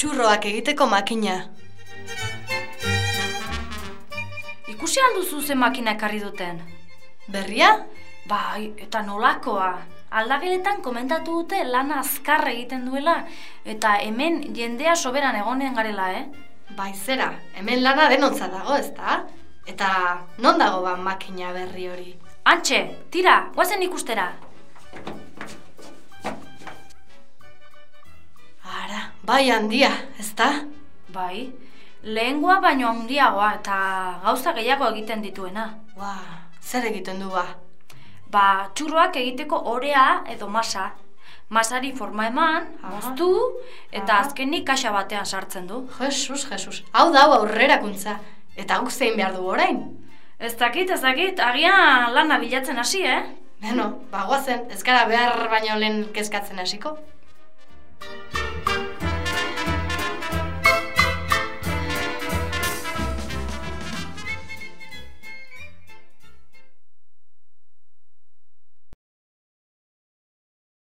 Txurroak egiteko makina. Ikusi alduzu ze makina ekarri duten? Berria? Bai, eta nolakoa. Aldageletan komentatu dute lana azkar egiten duela eta hemen jendea soberan egonen garela, eh? Bai zera, hemen lana denontza dago, ezta? Eta non dago ba makina berri hori? Antxe, tira, guazen ikustera. Bai handia, ezta? Bai, lehengoa baino handiagoa eta gauza gehiago egiten dituena. Ua, zer egiten du ba? Ba, txurroak egiteko orea edo masa. Masari forma eman, moztu, eta azkenik kaxa batean sartzen du. Jesus, Jesus, hau da aurrerakuntza. Eta guk zein behar du orain? Ez dakit, ez dakit, agian lana bilatzen hasi, eh? Beno, bagoazen, ez gara behar baino lehen kezkatzen hasiko.